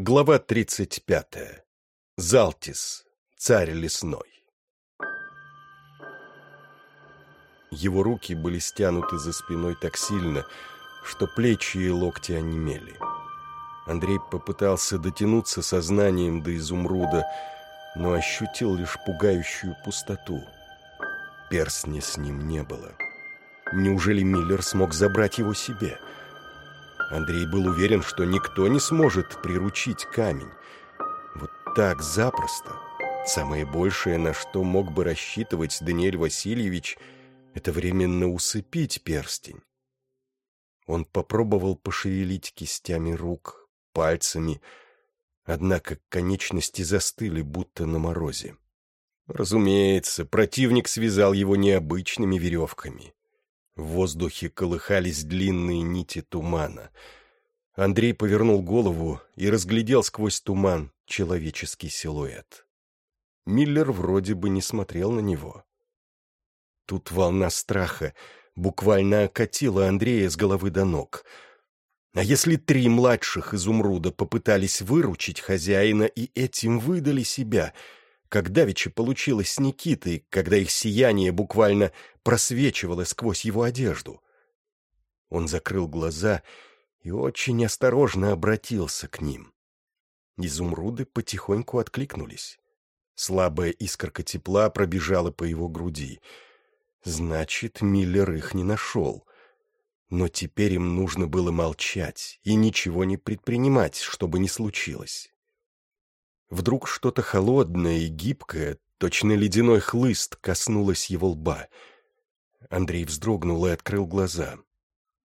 Глава 35. Залтис, царь лесной. Его руки были стянуты за спиной так сильно, что плечи и локти онемели. Андрей попытался дотянуться сознанием до изумруда, но ощутил лишь пугающую пустоту. Перстня с ним не было. Неужели Миллер смог забрать его себе? — Андрей был уверен, что никто не сможет приручить камень. Вот так запросто. Самое большее, на что мог бы рассчитывать Даниэль Васильевич, это временно усыпить перстень. Он попробовал пошевелить кистями рук, пальцами, однако конечности застыли, будто на морозе. Разумеется, противник связал его необычными веревками. В воздухе колыхались длинные нити тумана. Андрей повернул голову и разглядел сквозь туман человеческий силуэт. Миллер вроде бы не смотрел на него. Тут волна страха буквально окатила Андрея с головы до ног. А если три младших изумруда попытались выручить хозяина и этим выдали себя — как давеча получилось с Никитой, когда их сияние буквально просвечивало сквозь его одежду. Он закрыл глаза и очень осторожно обратился к ним. Изумруды потихоньку откликнулись. Слабая искорка тепла пробежала по его груди. Значит, Миллер их не нашел. Но теперь им нужно было молчать и ничего не предпринимать, чтобы не случилось. Вдруг что-то холодное и гибкое, точно ледяной хлыст, коснулось его лба. Андрей вздрогнул и открыл глаза.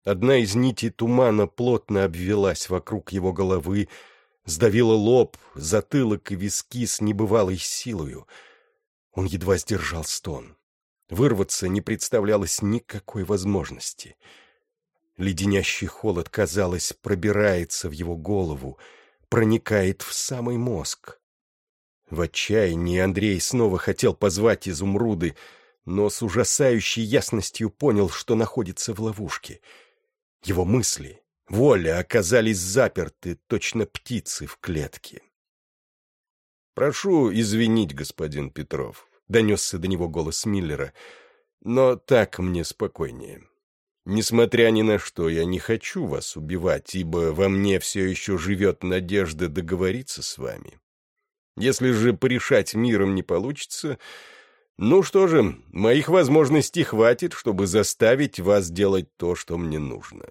Одна из нитей тумана плотно обвелась вокруг его головы, сдавила лоб, затылок и виски с небывалой силою. Он едва сдержал стон. Вырваться не представлялось никакой возможности. Леденящий холод, казалось, пробирается в его голову — проникает в самый мозг. В отчаянии Андрей снова хотел позвать изумруды, но с ужасающей ясностью понял, что находится в ловушке. Его мысли, воля оказались заперты, точно птицы в клетке. «Прошу извинить, господин Петров», — донесся до него голос Миллера, — «но так мне спокойнее. Несмотря ни на что, я не хочу вас убивать, ибо во мне все еще живет надежда договориться с вами. Если же порешать миром не получится, ну что же, моих возможностей хватит, чтобы заставить вас делать то, что мне нужно.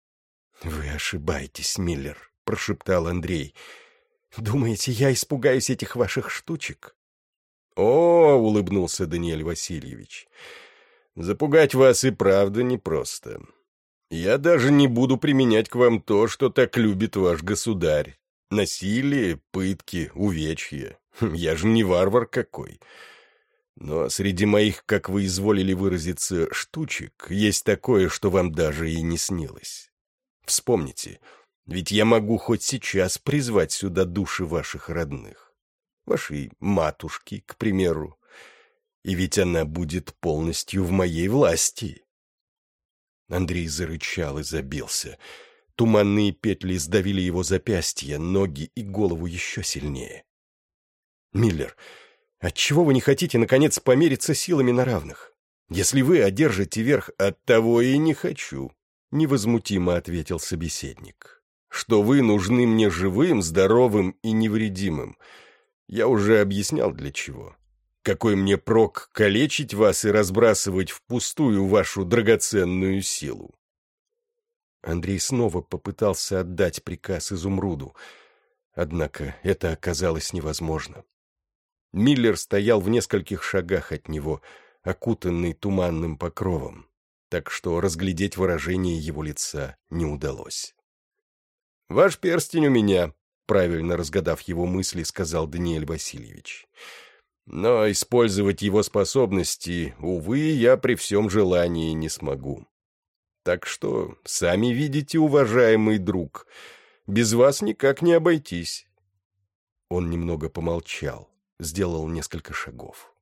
— Вы ошибаетесь, Миллер, — прошептал Андрей. — Думаете, я испугаюсь этих ваших штучек? — О, — улыбнулся Даниэль Васильевич, — Запугать вас и правда непросто. Я даже не буду применять к вам то, что так любит ваш государь. Насилие, пытки, увечья. Хм, я же не варвар какой. Но среди моих, как вы изволили выразиться, штучек, есть такое, что вам даже и не снилось. Вспомните, ведь я могу хоть сейчас призвать сюда души ваших родных. Вашей матушки, к примеру, и ведь она будет полностью в моей власти. Андрей зарычал и забился. Туманные петли сдавили его запястья, ноги и голову еще сильнее. «Миллер, отчего вы не хотите, наконец, помериться силами на равных? Если вы одержите верх, от того и не хочу», — невозмутимо ответил собеседник. «Что вы нужны мне живым, здоровым и невредимым. Я уже объяснял, для чего. Какой мне прок калечить вас и разбрасывать впустую вашу драгоценную силу? Андрей снова попытался отдать приказ Изумруду, однако это оказалось невозможно. Миллер стоял в нескольких шагах от него, окутанный туманным покровом, так что разглядеть выражение его лица не удалось. «Ваш перстень у меня», — правильно разгадав его мысли, сказал Даниэль Васильевич. Но использовать его способности, увы, я при всем желании не смогу. Так что, сами видите, уважаемый друг, без вас никак не обойтись. Он немного помолчал, сделал несколько шагов.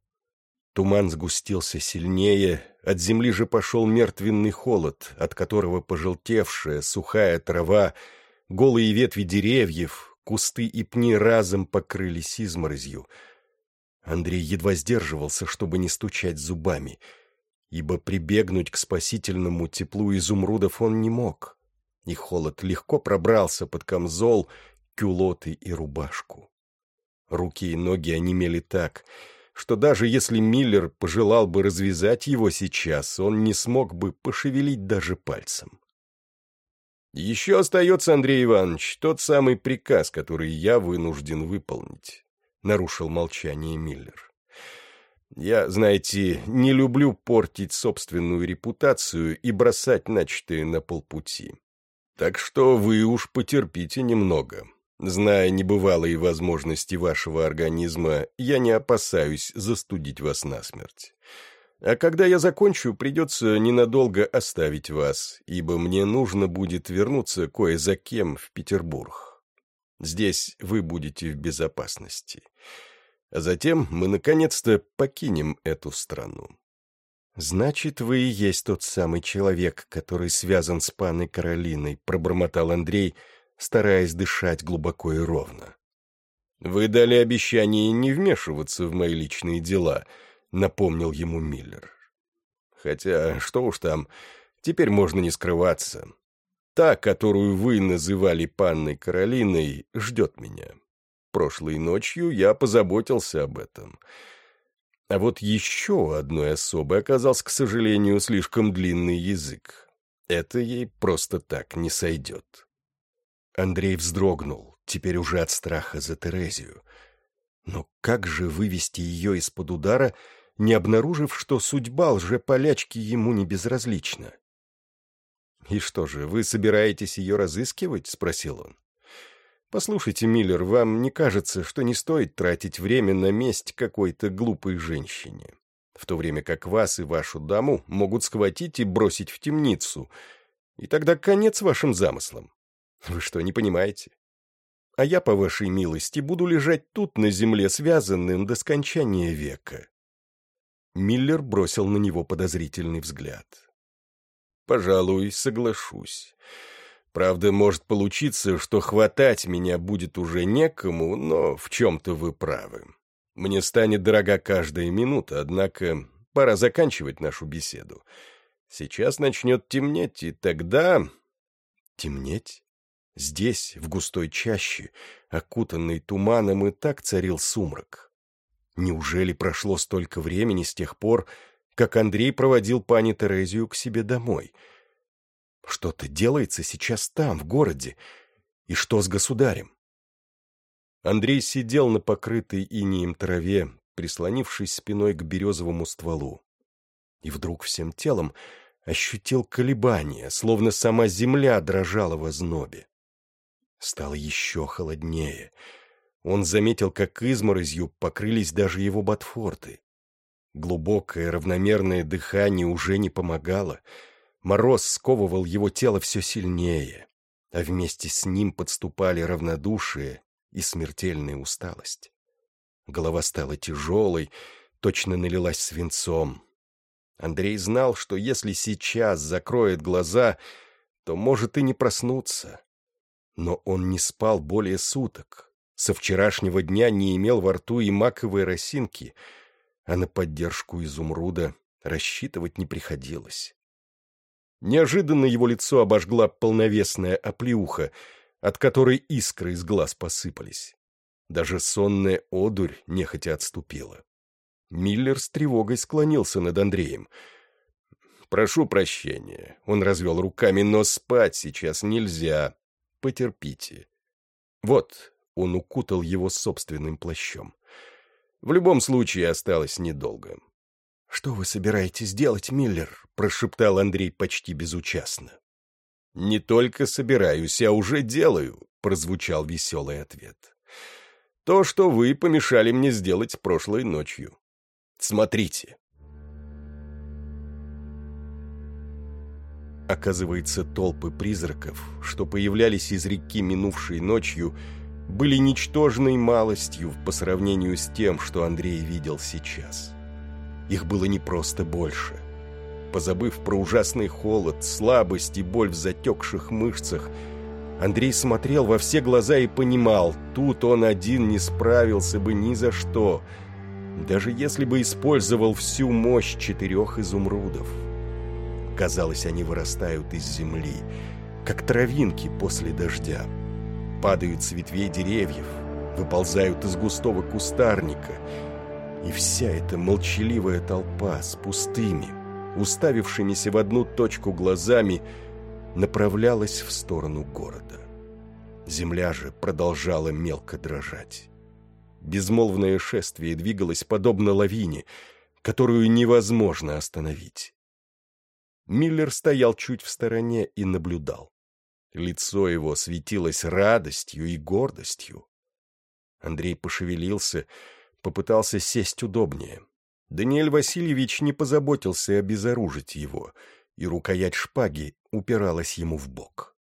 Туман сгустился сильнее, от земли же пошел мертвенный холод, от которого пожелтевшая, сухая трава, голые ветви деревьев, кусты и пни разом покрылись изморозью. Андрей едва сдерживался, чтобы не стучать зубами, ибо прибегнуть к спасительному теплу изумрудов он не мог, и холод легко пробрался под камзол, кюлоты и рубашку. Руки и ноги онемели так, что даже если Миллер пожелал бы развязать его сейчас, он не смог бы пошевелить даже пальцем. «Еще остается, Андрей Иванович, тот самый приказ, который я вынужден выполнить», — нарушил молчание Миллер. «Я, знаете, не люблю портить собственную репутацию и бросать начатое на полпути. Так что вы уж потерпите немного. Зная небывалые возможности вашего организма, я не опасаюсь застудить вас насмерть. А когда я закончу, придется ненадолго оставить вас, ибо мне нужно будет вернуться кое за кем в Петербург. Здесь вы будете в безопасности. А затем мы наконец-то покинем эту страну. «Значит, вы и есть тот самый человек, который связан с паной Каролиной», — пробормотал Андрей, стараясь дышать глубоко и ровно. «Вы дали обещание не вмешиваться в мои личные дела», — напомнил ему Миллер. «Хотя, что уж там, теперь можно не скрываться. Та, которую вы называли панной Каролиной, ждет меня. Прошлой ночью я позаботился об этом». А вот еще одной особой оказался, к сожалению, слишком длинный язык. Это ей просто так не сойдет. Андрей вздрогнул, теперь уже от страха за Терезию. Но как же вывести ее из-под удара, не обнаружив, что судьба лже-полячки ему не безразлична? «И что же, вы собираетесь ее разыскивать?» — спросил он. «Послушайте, Миллер, вам не кажется, что не стоит тратить время на месть какой-то глупой женщине, в то время как вас и вашу даму могут схватить и бросить в темницу, и тогда конец вашим замыслам? Вы что, не понимаете? А я, по вашей милости, буду лежать тут, на земле, связанным до скончания века». Миллер бросил на него подозрительный взгляд. «Пожалуй, соглашусь». Правда, может получиться, что хватать меня будет уже некому, но в чем-то вы правы. Мне станет дорога каждая минута, однако пора заканчивать нашу беседу. Сейчас начнет темнеть, и тогда... Темнеть? Здесь, в густой чаще, окутанный туманом, и так царил сумрак. Неужели прошло столько времени с тех пор, как Андрей проводил пани Терезию к себе домой — что-то делается сейчас там, в городе. И что с государем? Андрей сидел на покрытой инеем траве, прислонившись спиной к березовому стволу. И вдруг всем телом ощутил колебания, словно сама земля дрожала в ознобе. Стало еще холоднее. Он заметил, как изморозью покрылись даже его ботфорты. Глубокое равномерное дыхание уже не помогало — Мороз сковывал его тело все сильнее, а вместе с ним подступали равнодушие и смертельная усталость. Голова стала тяжелой, точно налилась свинцом. Андрей знал, что если сейчас закроет глаза, то может и не проснуться. Но он не спал более суток. Со вчерашнего дня не имел во рту и маковой росинки, а на поддержку изумруда рассчитывать не приходилось. Неожиданно его лицо обожгла полновесная оплеуха, от которой искры из глаз посыпались. Даже сонная одурь нехотя отступила. Миллер с тревогой склонился над Андреем. «Прошу прощения», — он развел руками, — «но спать сейчас нельзя. Потерпите». «Вот», — он укутал его собственным плащом. «В любом случае осталось недолго. «Что вы собираетесь делать, Миллер?» — прошептал Андрей почти безучастно. «Не только собираюсь, а уже делаю», — прозвучал веселый ответ. «То, что вы помешали мне сделать прошлой ночью. Смотрите». Оказывается, толпы призраков, что появлялись из реки минувшей ночью, были ничтожной малостью по сравнению с тем, что Андрей видел сейчас. Их было не просто больше. Позабыв про ужасный холод, слабость и боль в затекших мышцах, Андрей смотрел во все глаза и понимал, тут он один не справился бы ни за что, даже если бы использовал всю мощь четырех изумрудов. Казалось, они вырастают из земли, как травинки после дождя. Падают с ветвей деревьев, выползают из густого кустарника. И вся эта молчаливая толпа с пустыми, уставившимися в одну точку глазами, направлялась в сторону города. Земля же продолжала мелко дрожать. Безмолвное шествие двигалось подобно лавине, которую невозможно остановить. Миллер стоял чуть в стороне и наблюдал. Лицо его светилось радостью и гордостью. Андрей пошевелился, попытался сесть удобнее. Даниэль Васильевич не позаботился обезоружить его, и рукоять шпаги упиралась ему в бок.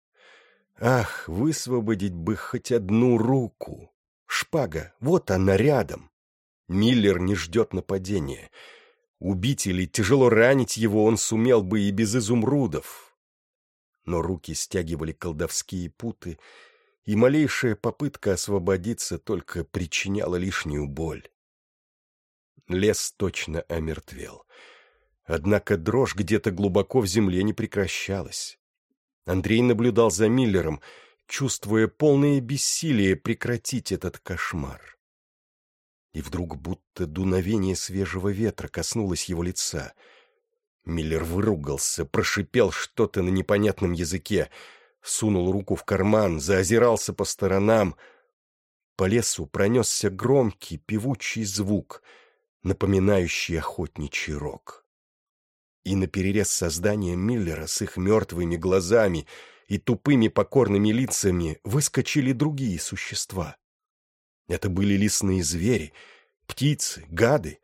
Ах, высвободить бы хоть одну руку! Шпага, вот она рядом. Миллер не ждет нападения. Убить или тяжело ранить его он сумел бы и без изумрудов. Но руки стягивали колдовские путы, и малейшая попытка освободиться только причиняла лишнюю боль. Лес точно омертвел. Однако дрожь где-то глубоко в земле не прекращалась. Андрей наблюдал за Миллером, чувствуя полное бессилие прекратить этот кошмар. И вдруг будто дуновение свежего ветра коснулось его лица. Миллер выругался, прошипел что-то на непонятном языке, сунул руку в карман, заозирался по сторонам. По лесу пронесся громкий певучий звук, напоминающий охотничий рог и наперерез создания Миллера с их мертвыми глазами и тупыми покорными лицами выскочили другие существа. Это были лесные звери, птицы, гады.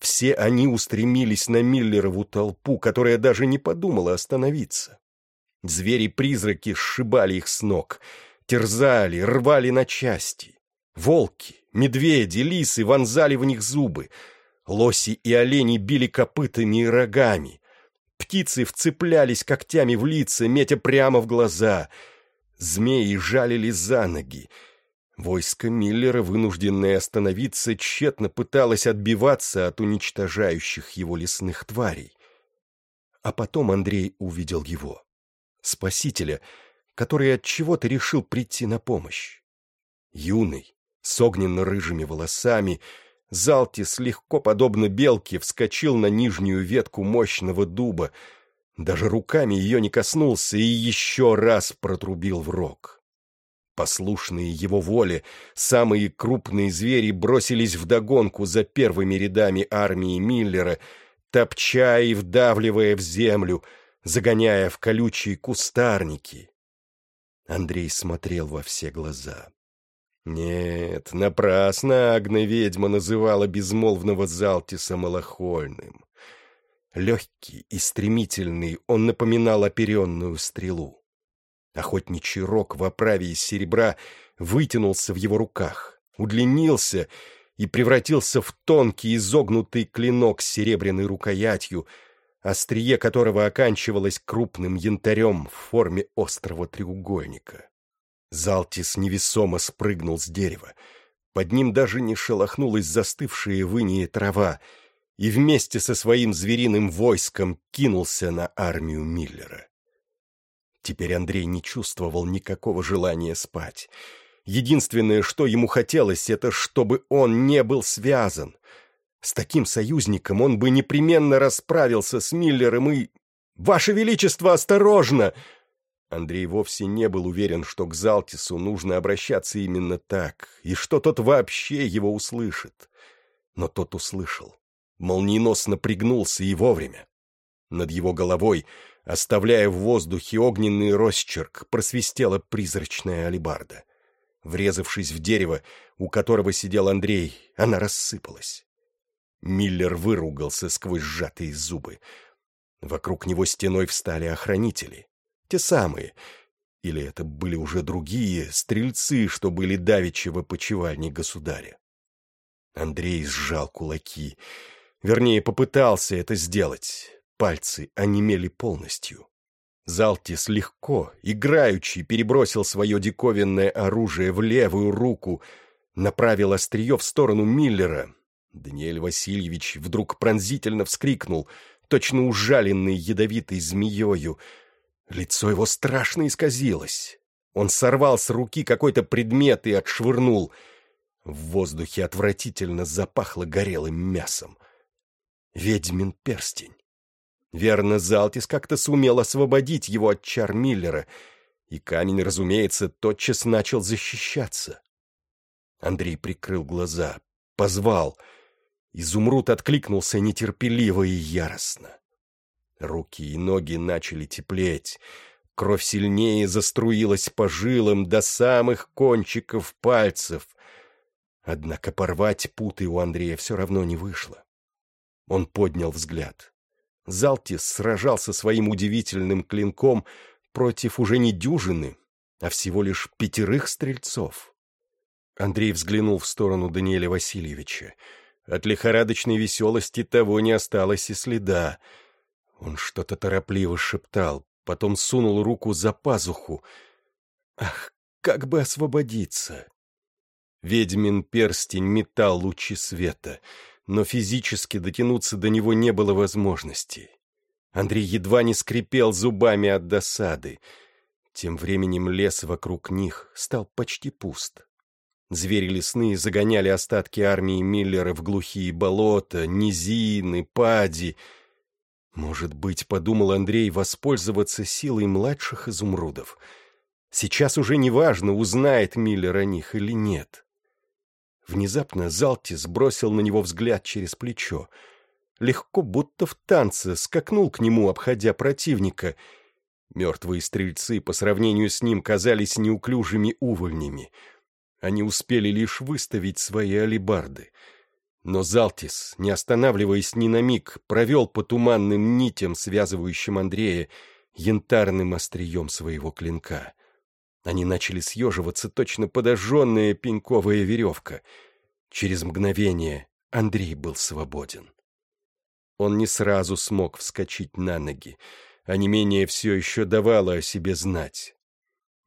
Все они устремились на Миллерову толпу, которая даже не подумала остановиться. Звери-призраки сшибали их с ног, терзали, рвали на части. Волки, медведи, лисы вонзали в них зубы — Лоси и олени били копытами и рогами. Птицы вцеплялись когтями в лица, метя прямо в глаза. Змеи жалили за ноги. Войско Миллера, вынужденное остановиться, тщетно пыталось отбиваться от уничтожающих его лесных тварей. А потом Андрей увидел его, спасителя, который от чего-то решил прийти на помощь. Юный, с огненно-рыжими волосами, Залтис легко, подобно белке, вскочил на нижнюю ветку мощного дуба, даже руками ее не коснулся и еще раз протрубил в рог. Послушные его воле, самые крупные звери бросились вдогонку за первыми рядами армии Миллера, топча и вдавливая в землю, загоняя в колючие кустарники. Андрей смотрел во все глаза. Нет, напрасно Агна-ведьма называла безмолвного Залтиса малохольным. Легкий и стремительный он напоминал оперенную стрелу. Охотничий рог в оправе из серебра вытянулся в его руках, удлинился и превратился в тонкий изогнутый клинок с серебряной рукоятью, острие которого оканчивалось крупным янтарем в форме острого треугольника. Залтис невесомо спрыгнул с дерева. Под ним даже не шелохнулась застывшая в инее трава, и вместе со своим звериным войском кинулся на армию Миллера. Теперь Андрей не чувствовал никакого желания спать. Единственное, что ему хотелось, это чтобы он не был связан. С таким союзником он бы непременно расправился с Миллером и... «Ваше Величество, осторожно!» Андрей вовсе не был уверен, что к Залтису нужно обращаться именно так, и что тот вообще его услышит. Но тот услышал. Молниеносно пригнулся и вовремя. Над его головой, оставляя в воздухе огненный росчерк, просвистела призрачная алебарда. Врезавшись в дерево, у которого сидел Андрей, она рассыпалась. Миллер выругался сквозь сжатые зубы. Вокруг него стеной встали охранители. Те самые. Или это были уже другие, стрельцы, что были давеча в опочивальне государя. Андрей сжал кулаки. Вернее, попытался это сделать. Пальцы онемели полностью. Залтис легко, играючи, перебросил свое диковинное оружие в левую руку, направил острие в сторону Миллера. Даниэль Васильевич вдруг пронзительно вскрикнул, точно ужаленный ядовитой змеёю. Лицо его страшно исказилось. Он сорвал с руки какой-то предмет и отшвырнул. В воздухе отвратительно запахло горелым мясом. Ведьмин перстень. Верно, Залтис как-то сумел освободить его от чар Миллера, и камень, разумеется, тотчас начал защищаться. Андрей прикрыл глаза, позвал. Изумруд откликнулся нетерпеливо и яростно. Руки и ноги начали теплеть, кровь сильнее заструилась по жилам до самых кончиков пальцев. Однако порвать путы у Андрея все равно не вышло. Он поднял взгляд. Залтис сражался своим удивительным клинком против уже не дюжины, а всего лишь пятерых стрельцов. Андрей взглянул в сторону Даниэля Васильевича. От лихорадочной веселости того не осталось и следа. Он что-то торопливо шептал, потом сунул руку за пазуху. Ах, как бы освободиться! Ведьмин перстень метал лучи света — но физически дотянуться до него не было возможности. Андрей едва не скрипел зубами от досады. Тем временем лес вокруг них стал почти пуст. Звери лесные загоняли остатки армии Миллера в глухие болота, низины, пади. Может быть, подумал Андрей, воспользоваться силой младших изумрудов. Сейчас уже не важно, узнает Миллер о них или нет. Внезапно Залти сбросил на него взгляд через плечо. Легко, будто в танце, скакнул к нему, обходя противника. Мертвые стрельцы по сравнению с ним казались неуклюжими увольнями. Они успели лишь выставить свои алибарды. Но Залтис, не останавливаясь ни на миг, провел по туманным нитям, связывающим Андрея, янтарным острием своего клинка. Они начали съеживаться, точно подожженная пеньковая веревка. Через мгновение Андрей был свободен. Он не сразу смог вскочить на ноги, а не менее все еще давало о себе знать.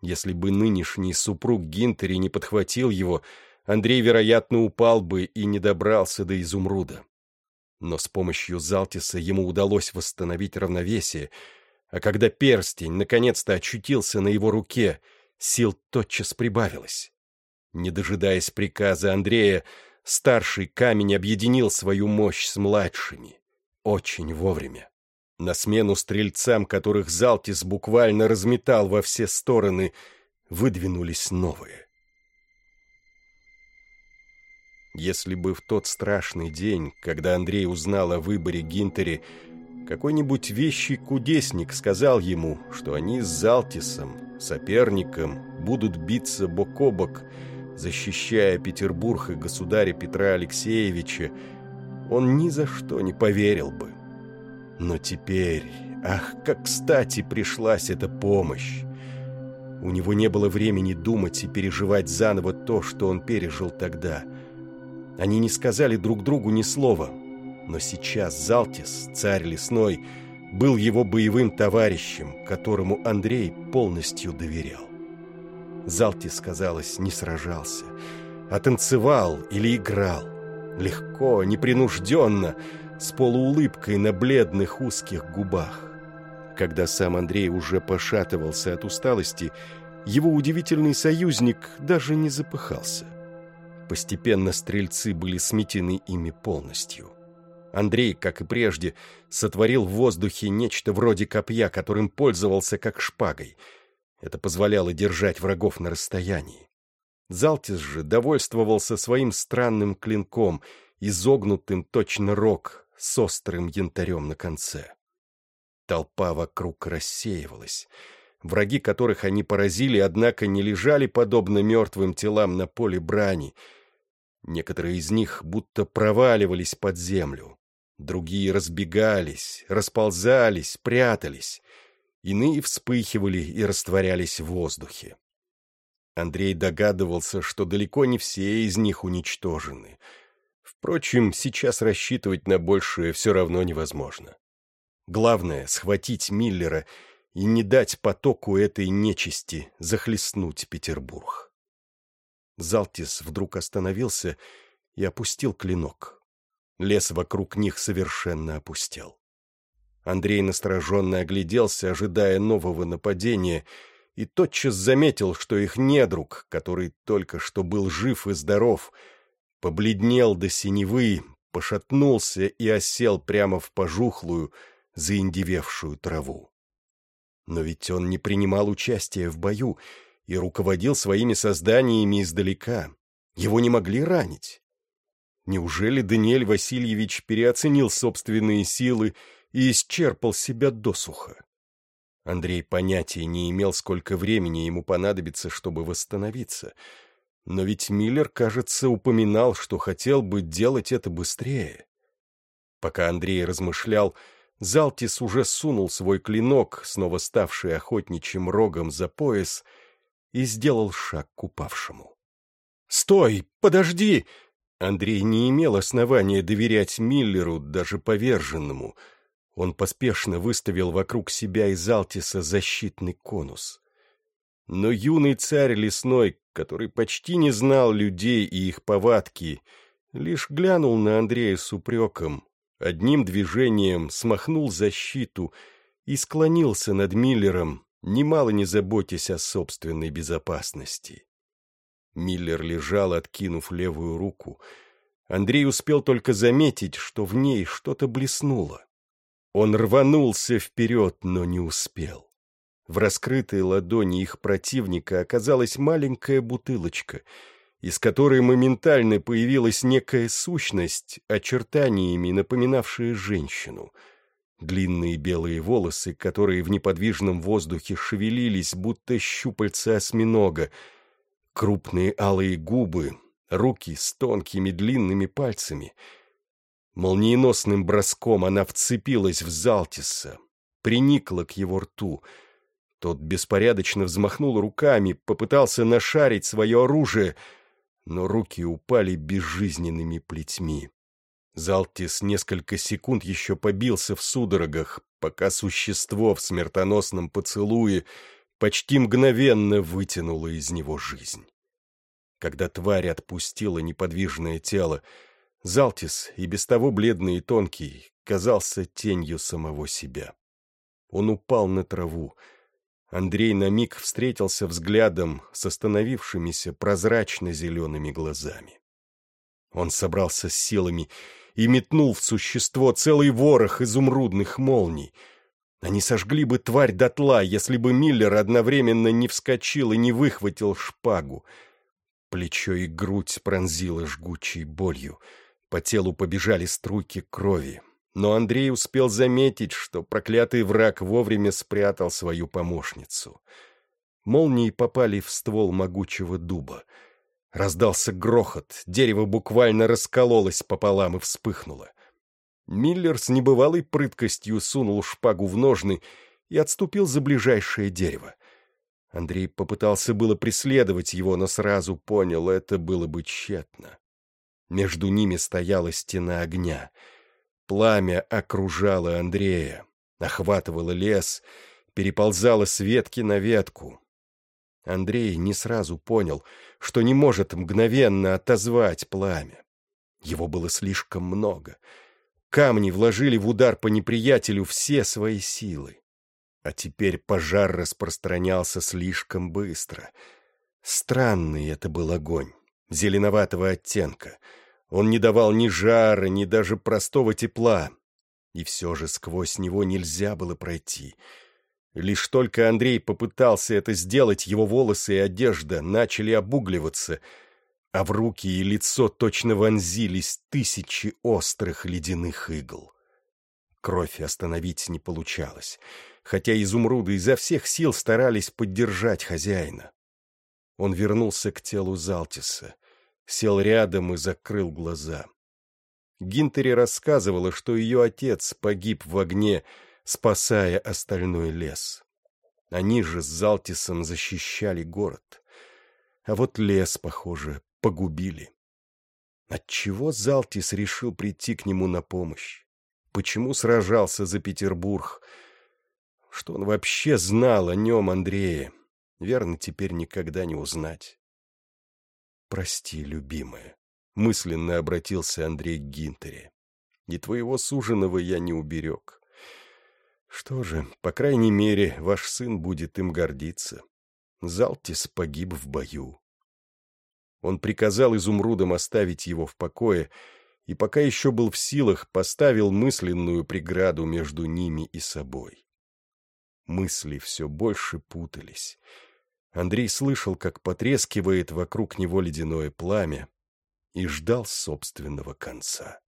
Если бы нынешний супруг Гинтери не подхватил его, Андрей, вероятно, упал бы и не добрался до изумруда. Но с помощью Залтиса ему удалось восстановить равновесие, а когда перстень наконец-то очутился на его руке — сил тотчас прибавилось. Не дожидаясь приказа Андрея, старший камень объединил свою мощь с младшими. Очень вовремя. На смену стрельцам, которых Залтис буквально разметал во все стороны, выдвинулись новые. Если бы в тот страшный день, когда Андрей узнал о выборе Гинтери, какой-нибудь вещий кудесник сказал ему, что они с Залтисом, соперником, будут биться бок о бок, защищая Петербург и государя Петра Алексеевича, он ни за что не поверил бы. Но теперь, ах, как кстати пришлась эта помощь! У него не было времени думать и переживать заново то, что он пережил тогда. Они не сказали друг другу ни слова — но сейчас Залтис, царь лесной, был его боевым товарищем, которому Андрей полностью доверял. Залтис, казалось, не сражался, а танцевал или играл. Легко, непринужденно, с полуулыбкой на бледных узких губах. Когда сам Андрей уже пошатывался от усталости, его удивительный союзник даже не запыхался. Постепенно стрельцы были сметены ими полностью. Андрей, как и прежде, сотворил в воздухе нечто вроде копья, которым пользовался как шпагой. Это позволяло держать врагов на расстоянии. Залтис же довольствовался своим странным клинком, изогнутым точно рог с острым янтарем на конце. Толпа вокруг рассеивалась. Враги, которых они поразили, однако не лежали подобно мертвым телам на поле брани. Некоторые из них будто проваливались под землю. Другие разбегались, расползались, прятались. Иные вспыхивали и растворялись в воздухе. Андрей догадывался, что далеко не все из них уничтожены. Впрочем, сейчас рассчитывать на большее все равно невозможно. Главное — схватить Миллера и не дать потоку этой нечисти захлестнуть Петербург. Залтис вдруг остановился и опустил клинок. Лес вокруг них совершенно опустел. Андрей настороженно огляделся, ожидая нового нападения, и тотчас заметил, что их недруг, который только что был жив и здоров, побледнел до синевы, пошатнулся и осел прямо в пожухлую, заиндевевшую траву. Но ведь он не принимал участия в бою и руководил своими созданиями издалека. Его не могли ранить. Неужели Даниэль Васильевич переоценил собственные силы и исчерпал себя досуха? Андрей понятия не имел, сколько времени ему понадобится, чтобы восстановиться. Но ведь Миллер, кажется, упоминал, что хотел бы делать это быстрее. Пока Андрей размышлял, Залтис уже сунул свой клинок, снова ставший охотничьим рогом за пояс, и сделал шаг к упавшему. «Стой! Подожди!» Андрей не имел основания доверять Миллеру, даже поверженному. Он поспешно выставил вокруг себя из Алтиса защитный конус. Но юный царь лесной, который почти не знал людей и их повадки, лишь глянул на Андрея с упреком, одним движением смахнул защиту и склонился над Миллером, немало не заботясь о собственной безопасности. Миллер лежал, откинув левую руку. Андрей успел только заметить, что в ней что-то блеснуло. Он рванулся вперед, но не успел. В раскрытой ладони их противника оказалась маленькая бутылочка — из которой моментально появилась некая сущность, очертаниями напоминавшая женщину. Длинные белые волосы, которые в неподвижном воздухе шевелились, будто щупальца осьминога, крупные алые губы, руки с тонкими длинными пальцами. Молниеносным броском она вцепилась в Залтиса, приникла к его рту. Тот беспорядочно взмахнул руками, попытался нашарить свое оружие — но руки упали безжизненными плетьми. Залтис несколько секунд еще побился в судорогах, пока существо в смертоносном поцелуе почти мгновенно вытянуло из него жизнь. Когда тварь отпустила неподвижное тело, Залтис, и без того бледный и тонкий, казался тенью самого себя. Он упал на траву, Андрей на миг встретился взглядом с остановившимися прозрачно-зелеными глазами. Он собрался с силами и метнул в существо целый ворох изумрудных молний. Они сожгли бы тварь дотла, если бы Миллер одновременно не вскочил и не выхватил шпагу. Плечо и грудь пронзило жгучей болью. По телу побежали струйки крови но Андрей успел заметить, что проклятый враг вовремя спрятал свою помощницу. Молнии попали в ствол могучего дуба. Раздался грохот, дерево буквально раскололось пополам и вспыхнуло. Миллер с небывалой прыткостью сунул шпагу в ножны и отступил за ближайшее дерево. Андрей попытался было преследовать его, но сразу понял, это было бы тщетно. Между ними стояла стена огня — Пламя окружало Андрея, охватывало лес, переползало с ветки на ветку. Андрей не сразу понял, что не может мгновенно отозвать пламя. Его было слишком много. Камни вложили в удар по неприятелю все свои силы. А теперь пожар распространялся слишком быстро. Странный это был огонь, зеленоватого оттенка — он не давал ни жара, ни даже простого тепла. И все же сквозь него нельзя было пройти. Лишь только Андрей попытался это сделать, его волосы и одежда начали обугливаться, а в руки и лицо точно вонзились тысячи острых ледяных игл. Кровь остановить не получалось, хотя изумруды изо всех сил старались поддержать хозяина. Он вернулся к телу Залтиса сел рядом и закрыл глаза. Гинтери рассказывала, что ее отец погиб в огне, спасая остальной лес. Они же с Залтисом защищали город. А вот лес, похоже, погубили. Отчего Залтис решил прийти к нему на помощь? Почему сражался за Петербург? Что он вообще знал о нем, Андрее, верно, теперь никогда не узнать. «Прости, любимая», — мысленно обратился Андрей к Гинтере. «И твоего суженого я не уберег. Что же, по крайней мере, ваш сын будет им гордиться. Залтис погиб в бою». Он приказал изумрудам оставить его в покое, и пока еще был в силах, поставил мысленную преграду между ними и собой. Мысли все больше путались. Андрей слышал, как потрескивает вокруг него ледяное пламя, и ждал собственного конца.